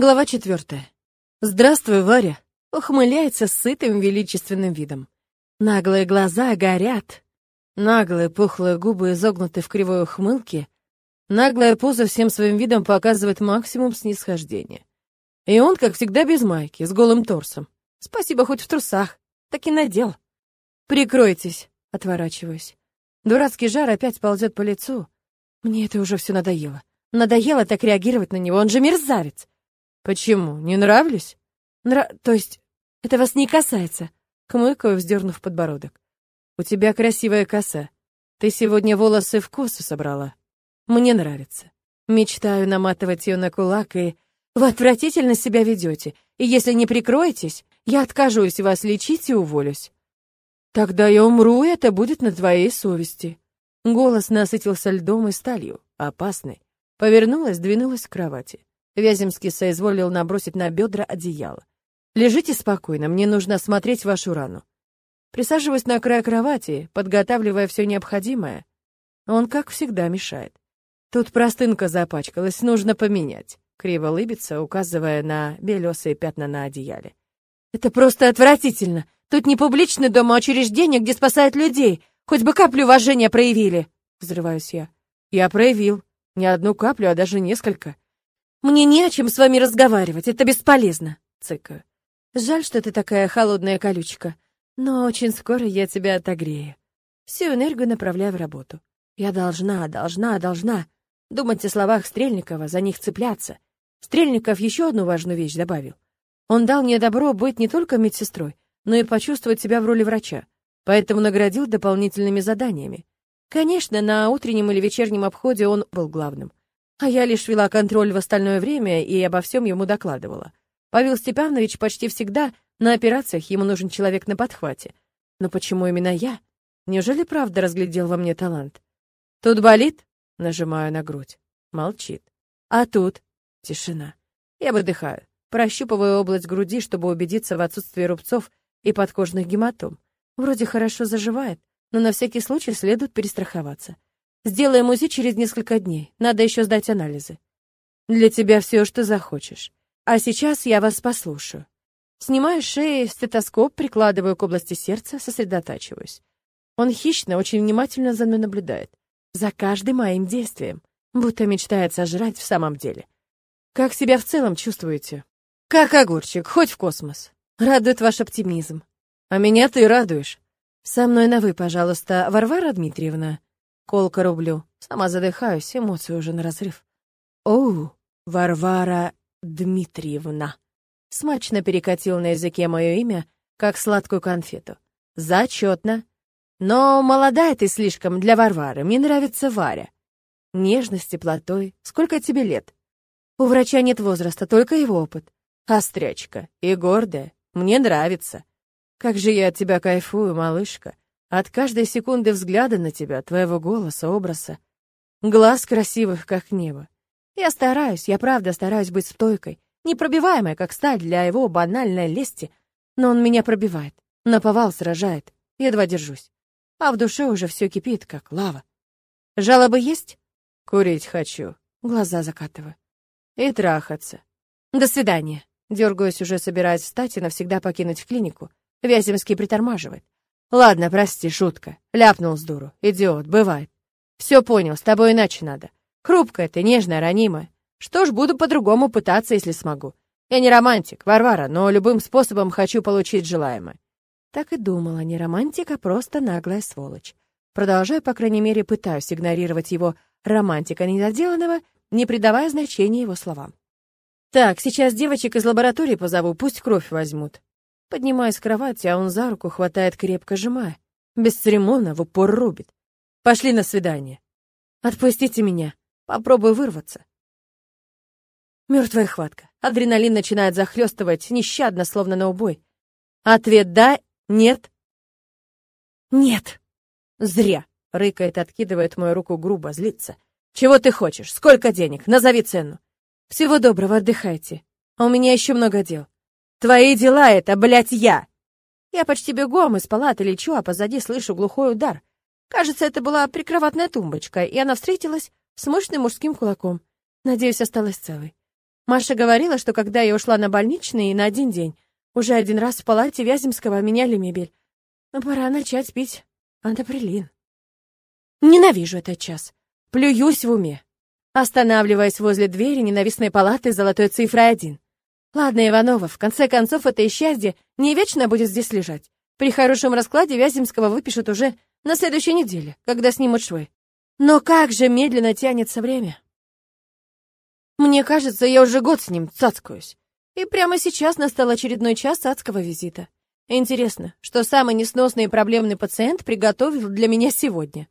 Глава четвертая. «Здравствуй, Варя!» — ухмыляется сытым величественным видом. Наглые глаза горят. Наглые пухлые губы изогнуты в кривой ухмылке. Наглая поза всем своим видом показывает максимум снисхождения. И он, как всегда, без майки, с голым торсом. Спасибо, хоть в трусах. Так и надел. «Прикройтесь!» — отворачиваюсь. Дурацкий жар опять ползет по лицу. Мне это уже все надоело. Надоело так реагировать на него, он же мерзавец. Почему? Не нравлюсь? Нра... То есть, это вас не касается. Хмыкаю, вздернув подбородок. У тебя красивая коса. Ты сегодня волосы в косу собрала. Мне нравится. Мечтаю наматывать ее на кулак и... Вы отвратительно себя ведете, и если не прикроетесь, я откажусь вас лечить и уволюсь. Тогда я умру, и это будет на твоей совести. Голос насытился льдом и сталью, опасный. Повернулась, двинулась к кровати. Вяземский соизволил набросить на бедра одеяло. «Лежите спокойно, мне нужно осмотреть вашу рану». Присаживаясь на край кровати, подготавливая все необходимое, он, как всегда, мешает. «Тут простынка запачкалась, нужно поменять», — криво лыбится, указывая на белесые пятна на одеяле. «Это просто отвратительно! Тут не публичный дом, а учреждение, где спасают людей! Хоть бы каплю уважения проявили!» — взрываюсь я. «Я проявил. Не одну каплю, а даже несколько. Мне не о чем с вами разговаривать, это бесполезно, цыкаю. Жаль, что ты такая холодная колючка, но очень скоро я тебя отогрею. Всю энергию направляю в работу. Я должна, должна, должна думать о словах Стрельникова, за них цепляться. Стрельников еще одну важную вещь добавил. Он дал мне добро быть не только медсестрой, но и почувствовать себя в роли врача, поэтому наградил дополнительными заданиями. Конечно, на утреннем или вечернем обходе он был главным. А я лишь вела контроль в остальное время и обо всем ему докладывала. Павел Степанович почти всегда на операциях ему нужен человек на подхвате. Но почему именно я? Неужели правда разглядел во мне талант? Тут болит? Нажимаю на грудь. Молчит. А тут? Тишина. Я выдыхаю. Прощупываю область груди, чтобы убедиться в отсутствии рубцов и подкожных гематом. Вроде хорошо заживает, но на всякий случай следует перестраховаться. Сделаем УЗИ через несколько дней. Надо еще сдать анализы. Для тебя все, что захочешь. А сейчас я вас послушаю. Снимаю с шеи стетоскоп, прикладываю к области сердца, сосредотачиваюсь. Он хищно, очень внимательно за мной наблюдает. За каждым моим действием. Будто мечтает сожрать в самом деле. Как себя в целом чувствуете? Как огурчик, хоть в космос. Радует ваш оптимизм. А меня ты радуешь. Со мной на «вы», пожалуйста, Варвара Дмитриевна. Колка рублю. Сама задыхаюсь, эмоции уже на разрыв. Оу, Варвара Дмитриевна. Смачно перекатил на языке мое имя, как сладкую конфету. Зачетно. Но молодая ты слишком для Варвары. Мне нравится Варя. Нежность, теплотой. Сколько тебе лет? У врача нет возраста, только его опыт. Острячка. И гордая. Мне нравится. Как же я от тебя кайфую, малышка. От каждой секунды взгляда на тебя, твоего голоса, образа. Глаз красивых, как небо. Я стараюсь, я правда стараюсь быть стойкой, непробиваемой, как сталь для его банальной лести, но он меня пробивает, наповал сражает, едва держусь. А в душе уже все кипит, как лава. Жалобы есть? Курить хочу. Глаза закатываю. И трахаться. До свидания. Дергаюсь, уже собираясь встать и навсегда покинуть клинику. Вяземский притормаживает. Ладно, прости, шутка. Ляпнул с дуру. Идиот, бывает. Все понял, с тобой иначе надо. Хрупкая ты, нежная, ранимая. Что ж, буду по-другому пытаться, если смогу. Я не романтик, Варвара, но любым способом хочу получить желаемое. Так и думала, не романтик, а просто наглая сволочь. Продолжаю, по крайней мере, пытаюсь игнорировать его романтика недоделанного, не придавая значения его словам. Так, сейчас девочек из лаборатории позову, пусть кровь возьмут. Поднимаясь с кровати, а он за руку хватает крепко сжимая. Без церемонно в упор рубит. Пошли на свидание. Отпустите меня. Попробуй вырваться. Мертвая хватка. Адреналин начинает захлестывать нещадно, словно на убой. Ответ «да», «нет». «Нет». «Зря», — рыкает, откидывает мою руку грубо, злится. «Чего ты хочешь? Сколько денег? Назови цену». «Всего доброго, отдыхайте. А у меня еще много дел». Твои дела это, блядь, я!» Я почти бегом из палаты лечу, а позади слышу глухой удар. Кажется, это была прикроватная тумбочка, и она встретилась с мощным мужским кулаком. Надеюсь, осталась целой. Маша говорила, что когда я ушла на больничный на один день, уже один раз в палате Вяземского меняли мебель. Но пора начать пить антаприлин. Ненавижу этот час. Плююсь в уме. Останавливаясь возле двери ненавистной палаты с золотой цифрой один. Ладно, Иванова, в конце концов, это исчадие не вечно будет здесь лежать. При хорошем раскладе Вяземского выпишут уже на следующей неделе, когда снимут швы. Но как же медленно тянется время. Мне кажется, я уже год с ним цацкаюсь. И прямо сейчас настал очередной час адского визита. Интересно, что самый несносный и проблемный пациент приготовил для меня сегодня?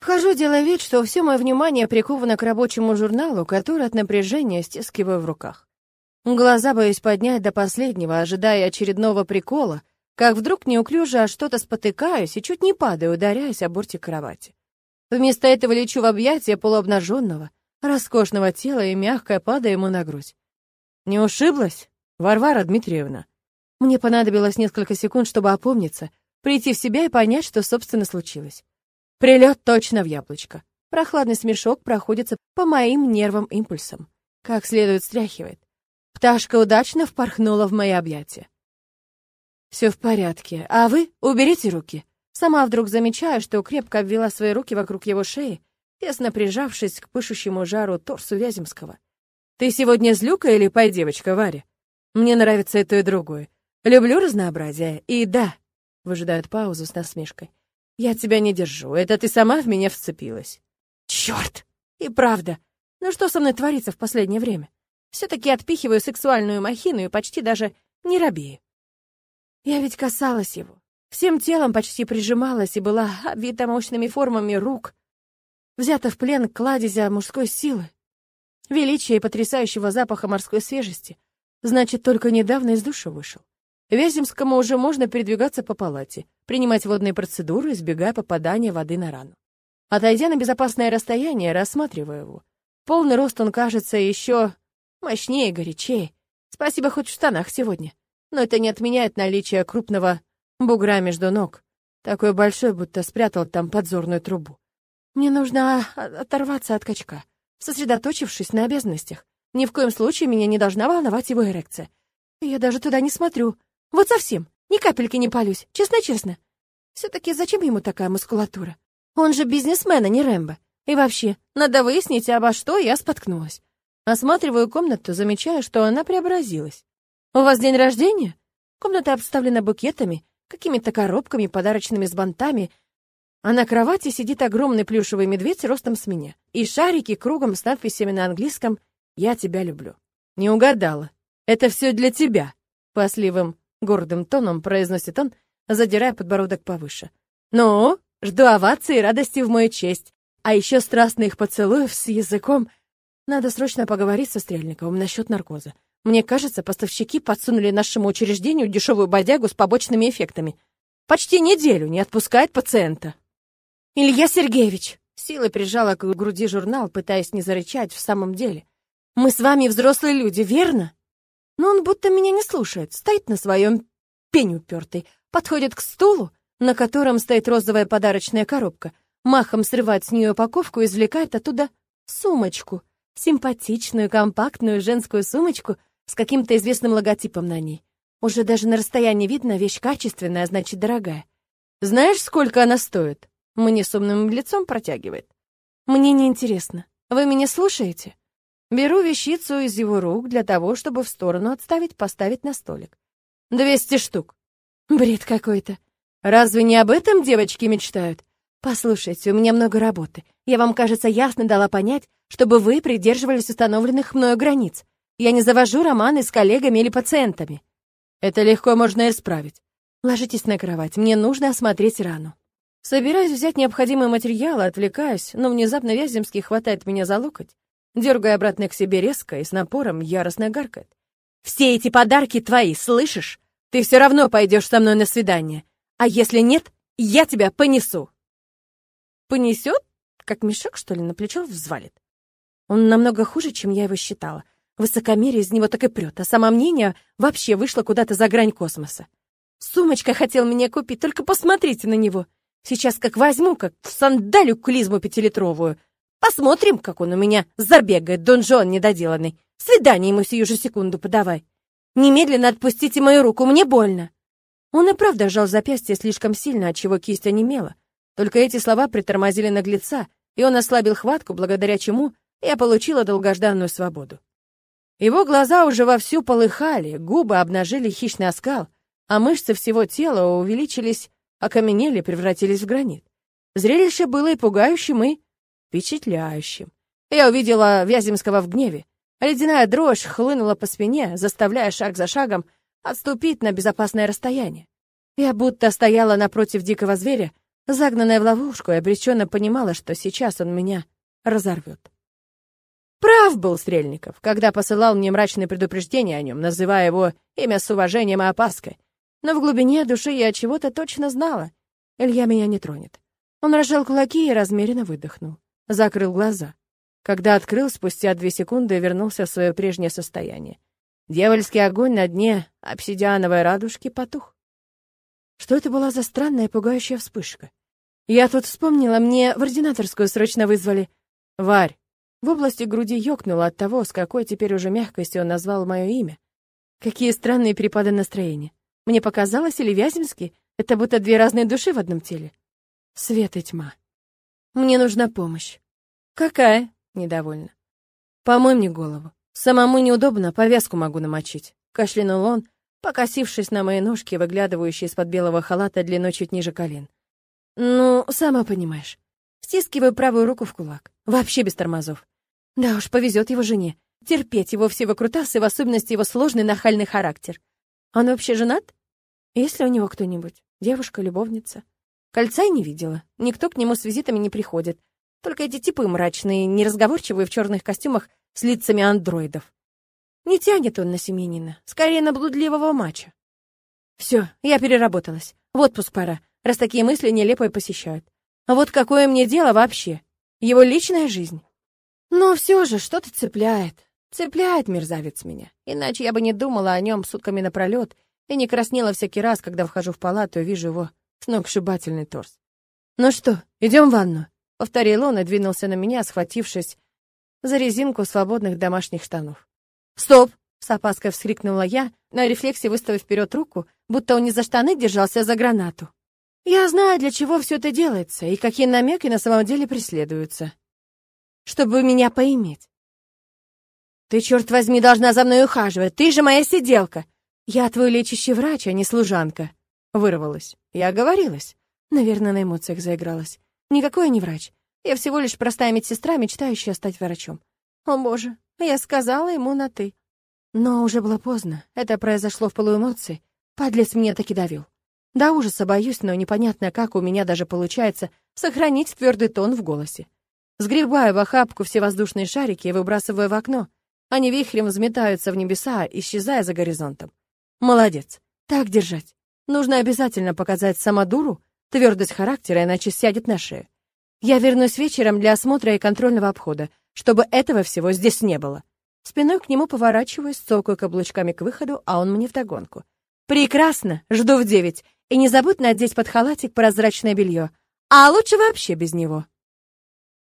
Вхожу, делая вид, что все мое внимание приковано к рабочему журналу, который от напряжения стискиваю в руках. Глаза боюсь поднять до последнего, ожидая очередного прикола, как вдруг неуклюже о что-то спотыкаюсь и чуть не падаю, ударяясь о бортик кровати. Вместо этого лечу в объятия полуобнаженного, роскошного тела и мягко падаю ему на грудь. «Не ушиблась, Варвара Дмитриевна?» Мне понадобилось несколько секунд, чтобы опомниться, прийти в себя и понять, что, собственно, случилось. Прилет точно в яблочко. Прохладный смешок проходится по моим нервам импульсом. Как следует стряхивает. Пташка удачно впорхнула в мои объятия. Все в порядке. А вы уберите руки. Сама вдруг замечаю, что крепко обвела свои руки вокруг его шеи, тесно прижавшись к пышущему жару торсу Вяземского. Ты сегодня злюка или пой девочка, Варя? Мне нравится и то, и другое. Люблю разнообразие. И да, выжидает паузу с насмешкой. Я тебя не держу, это ты сама в меня вцепилась. Черт! И правда. Ну что со мной творится в последнее время? Все-таки отпихиваю сексуальную махину и почти даже не робею. Я ведь касалась его. Всем телом почти прижималась и была обвита мощными формами рук, взята в плен кладезя мужской силы, величия и потрясающего запаха морской свежести. Значит, только недавно из душа вышел. Вяземскому уже можно передвигаться по палате, принимать водные процедуры, избегая попадания воды на рану. Отойдя на безопасное расстояние, рассматриваю его. Полный рост он кажется еще мощнее, горячее. Спасибо хоть в штанах сегодня. Но это не отменяет наличие крупного бугра между ног. Такой большой, будто спрятал там подзорную трубу. Мне нужно оторваться от качка, сосредоточившись на обязанностях. Ни в коем случае меня не должна волновать его эрекция. Я даже туда не смотрю, вот совсем. Ни капельки не палюсь, честно-честно. Все-таки зачем ему такая мускулатура? Он же бизнесмен, а не Рэмбо. И вообще, надо выяснить, обо что я споткнулась. Осматриваю комнату, замечаю, что она преобразилась. «У вас день рождения?» Комната обставлена букетами, какими-то коробками, подарочными с бантами, а на кровати сидит огромный плюшевый медведь ростом с меня. И шарики кругом с надписями на английском «Я тебя люблю». Не угадала. Это все для тебя. По сливым гордым тоном произносит он, задирая подбородок повыше. «Ну, жду овации и радости в мою честь, а еще страстных поцелуев с языком. Надо срочно поговорить со Стрельниковым насчет наркоза. Мне кажется, поставщики подсунули нашему учреждению дешевую бодягу с побочными эффектами. Почти неделю не отпускает пациента». «Илья Сергеевич!» Силой прижала к груди журнал, пытаясь не зарычать в самом деле. «Мы с вами взрослые люди, верно?» Но он будто меня не слушает, стоит на своем пень упертый, подходит к стулу, на котором стоит розовая подарочная коробка, махом срывает с нее упаковку и извлекает оттуда сумочку, симпатичную, компактную женскую сумочку с каким-то известным логотипом на ней. Уже даже на расстоянии видно, вещь качественная, а значит, дорогая. «Знаешь, сколько она стоит?» Мне с умным лицом протягивает. «Мне не интересно. Вы меня слушаете?» Беру вещицу из его рук для того, чтобы в сторону отставить, поставить на столик. Двести штук. Бред какой-то. Разве не об этом девочки мечтают? Послушайте, у меня много работы. Я вам, кажется, ясно дала понять, чтобы вы придерживались установленных мною границ. Я не завожу романы с коллегами или пациентами. Это легко можно исправить. Ложитесь на кровать, мне нужно осмотреть рану. Собираюсь взять необходимые материалы, отвлекаюсь, но внезапно Вяземский хватает меня за локоть дергая обратно к себе резко и с напором яростно гаркает. «Все эти подарки твои, слышишь? Ты все равно пойдешь со мной на свидание. А если нет, я тебя понесу!» «Понесет? Как мешок, что ли, на плечо взвалит?» Он намного хуже, чем я его считала. Высокомерие из него так и прет, а самомнение вообще вышло куда-то за грань космоса. Сумочка хотел меня купить, только посмотрите на него. Сейчас как возьму, как в сандалю клизму пятилитровую, Посмотрим, как он у меня забегает, донжон недоделанный. Свидание ему сию же секунду подавай. Немедленно отпустите мою руку, мне больно. Он и правда сжал запястье слишком сильно, отчего кисть онемела. Только эти слова притормозили наглеца, и он ослабил хватку, благодаря чему я получила долгожданную свободу. Его глаза уже вовсю полыхали, губы обнажили хищный оскал, а мышцы всего тела увеличились, окаменели, превратились в гранит. Зрелище было и пугающим, и впечатляющим. Я увидела Вяземского в гневе. Ледяная дрожь хлынула по спине, заставляя шаг за шагом отступить на безопасное расстояние. Я будто стояла напротив дикого зверя, загнанная в ловушку, и обреченно понимала, что сейчас он меня разорвет. Прав был Стрельников, когда посылал мне мрачные предупреждения о нем, называя его имя с уважением и опаской. Но в глубине души я чего-то точно знала. Илья меня не тронет. Он разжал кулаки и размеренно выдохнул. Закрыл глаза. Когда открыл, спустя две секунды вернулся в свое прежнее состояние. Дьявольский огонь на дне обсидиановой радужки потух. Что это была за странная пугающая вспышка? Я тут вспомнила, мне в ординаторскую срочно вызвали. Варь, в области груди ёкнуло от того, с какой теперь уже мягкостью он назвал мое имя. Какие странные перепады настроения. Мне показалось, или Вяземский, это будто две разные души в одном теле. Свет и тьма. Мне нужна помощь. Какая? Недовольно. Помой мне голову. Самому неудобно, повязку могу намочить. Кашлянул он, покосившись на мои ножки, выглядывающие из-под белого халата длиной чуть ниже колен. Ну, сама понимаешь. Стискиваю правую руку в кулак. Вообще без тормозов. Да уж, повезет его жене. Терпеть его все выкрутасы, в особенности его сложный нахальный характер. Он вообще женат? Есть ли у него кто-нибудь? Девушка, любовница? Кольца я не видела. Никто к нему с визитами не приходит. Только эти типы мрачные, неразговорчивые в черных костюмах с лицами андроидов. Не тянет он на семьянина, скорее на блудливого мача. Все, я переработалась. В отпуск пора, раз такие мысли нелепо посещают. А вот какое мне дело вообще? Его личная жизнь. Но все же что-то цепляет. Цепляет мерзавец меня. Иначе я бы не думала о нем сутками напролет и не краснела всякий раз, когда вхожу в палату и вижу его сногсшибательный торс. «Ну что, идем в ванну?» — повторил он и двинулся на меня, схватившись за резинку свободных домашних штанов. «Стоп!» — с опаской вскрикнула я, на рефлексе выставив вперед руку, будто он не за штаны держался, а за гранату. Я знаю, для чего все это делается и какие намеки на самом деле преследуются. Чтобы меня поиметь. Ты, черт возьми, должна за мной ухаживать. Ты же моя сиделка. Я твой лечащий врач, а не служанка. Вырвалась. Я оговорилась. Наверное, на эмоциях заигралась. Никакой я не врач. Я всего лишь простая медсестра, мечтающая стать врачом. О, боже, я сказала ему на «ты». Но уже было поздно. Это произошло в полуэмоции. Подлец меня таки давил. До ужаса боюсь, но непонятно, как у меня даже получается сохранить твердый тон в голосе. Сгребаю в охапку все воздушные шарики и выбрасываю в окно. Они вихрем взметаются в небеса, исчезая за горизонтом. Молодец. Так держать. Нужно обязательно показать самодуру, твердость характера, иначе сядет на шею. Я вернусь вечером для осмотра и контрольного обхода, чтобы этого всего здесь не было. Спиной к нему поворачиваюсь, цокаю каблучками к выходу, а он мне вдогонку. «Прекрасно! Жду в девять. И не забудь надеть под халатик прозрачное белье. А лучше вообще без него.